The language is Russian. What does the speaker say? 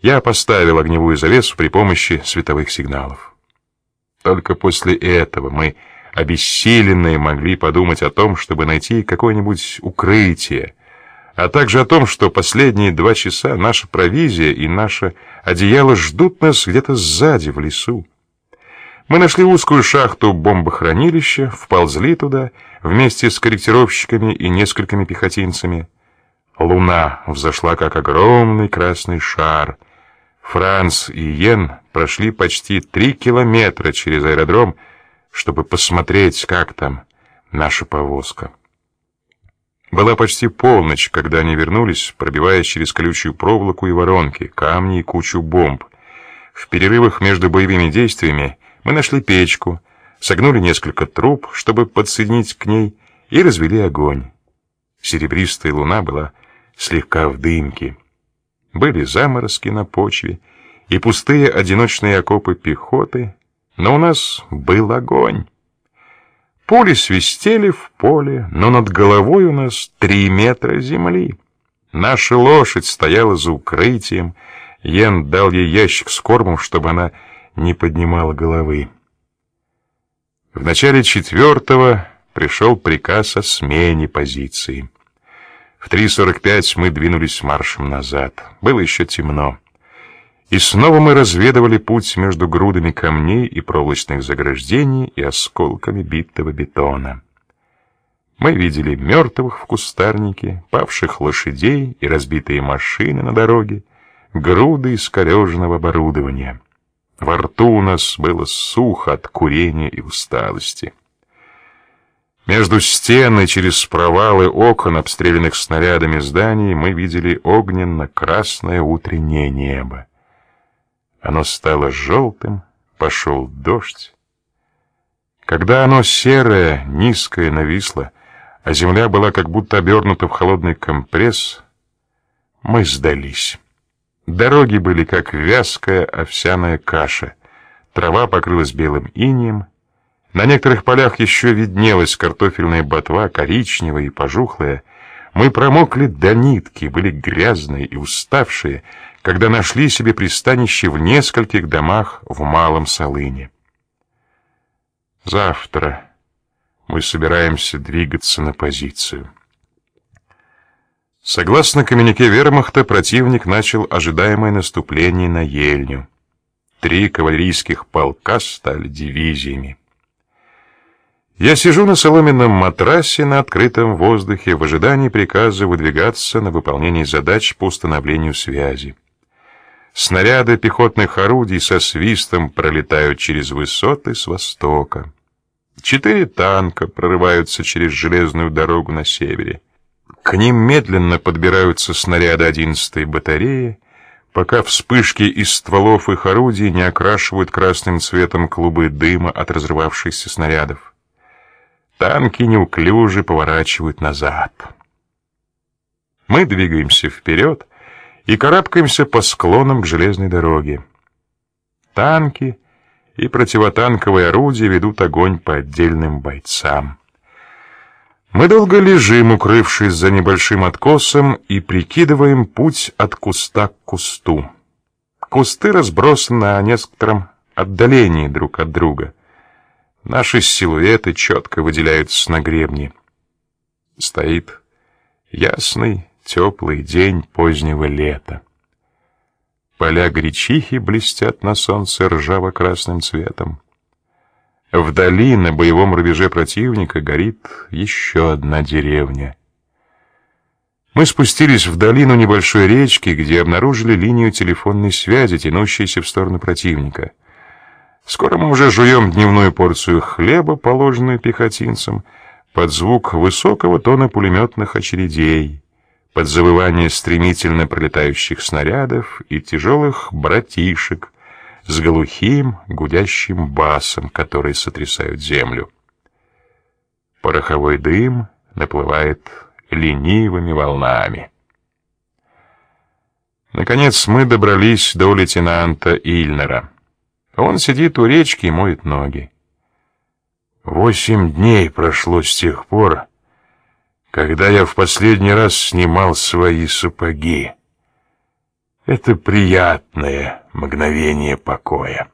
Я поставил огневую завесу при помощи световых сигналов. Только после этого мы, обессиленные, могли подумать о том, чтобы найти какое-нибудь укрытие, а также о том, что последние два часа наша провизия и наше одеяло ждут нас где-то сзади, в лесу. Мы нашли узкую шахту бомбохранилища, вползли туда вместе с корректировщиками и несколькими пехотинцами. Луна взошла как огромный красный шар. Франц и Йен прошли почти три километра через аэродром, чтобы посмотреть, как там наша повозка. Была почти полночь, когда они вернулись, пробиваясь через колючую проволоку и воронки, камни и кучу бомб. В перерывах между боевыми действиями мы нашли печку, согнули несколько труб, чтобы подсоединить к ней, и развели огонь. Серебристая луна была слегка в дымке. Были заморозки на почве и пустые одиночные окопы пехоты, но у нас был огонь. Пули свистели в поле, но над головой у нас три метра земли. Наша лошадь стояла за укрытием. Йен дал ей ящик с кормом, чтобы она не поднимала головы. В начале четвертого пришел приказ о смене позиции. В 3.45 мы двинулись маршем назад. Было еще темно. И снова мы разведывали путь между грудами камней и проволочных заграждений и осколками битого бетона. Мы видели мертвых в кустарнике, павших лошадей и разбитые машины на дороге, груды искореженного оборудования. Во рту у нас было сухо от курения и усталости. Между стен и через провалы окон, обстрелянных снарядами зданий, мы видели огненно-красное утреннее небо. Оно стало желтым, пошел дождь. Когда оно серое, низкое нависло, а земля была как будто обернута в холодный компресс, мы сдались. Дороги были как вязкая овсяная каша. Трава покрылась белым инеем. На некоторых полях еще виднелась картофельная ботва, коричневая и пожухлая. Мы промокли до нитки, были грязные и уставшие, когда нашли себе пристанище в нескольких домах в Малом Салыне. Завтра мы собираемся двигаться на позицию. Согласно коммюнике Вермахта, противник начал ожидаемое наступление на Ельню. Три кавалерийских полка стали дивизиями. Я сижу на соломенном матрасе на открытом воздухе в ожидании приказа выдвигаться на выполнение задач по установлению связи. Снаряды пехотных орудий со свистом пролетают через высоты с востока. Четыре танка прорываются через железную дорогу на севере. К ним медленно подбираются снаряды одиннадцатой батареи, пока вспышки из стволов их орудий не окрашивают красным цветом клубы дыма от разрывавшихся снарядов. Танки неуклюже поворачивают назад. Мы двигаемся вперед и карабкаемся по склонам к железной дороге. Танки и противотанковые орудия ведут огонь по отдельным бойцам. Мы долго лежим, укрывшись за небольшим откосом, и прикидываем путь от куста к кусту. Кусты разбросаны на некотором отдалении друг от друга. Наши силуэты четко выделяются на гребне. Стоит ясный, теплый день позднего лета. Поля гречихи блестят на солнце ржаво-красным цветом. Вдали на боевом рубеже противника горит еще одна деревня. Мы спустились в долину небольшой речки, где обнаружили линию телефонной связи, тянущуюся в сторону противника. Скоро мы уже жуем дневную порцию хлеба, положенную пехотинцам, под звук высокого тона пулеметных очередей, под завывание стремительно пролетающих снарядов и тяжелых братишек, с глухим, гудящим басом, который сотрясают землю. Пороховой дым наплывает ленивыми волнами. Наконец мы добрались до лейтенанта Ильнера. Он сидит у речки и моет ноги. Восемь дней прошло с тех пор, когда я в последний раз снимал свои сапоги. это приятное мгновение покоя.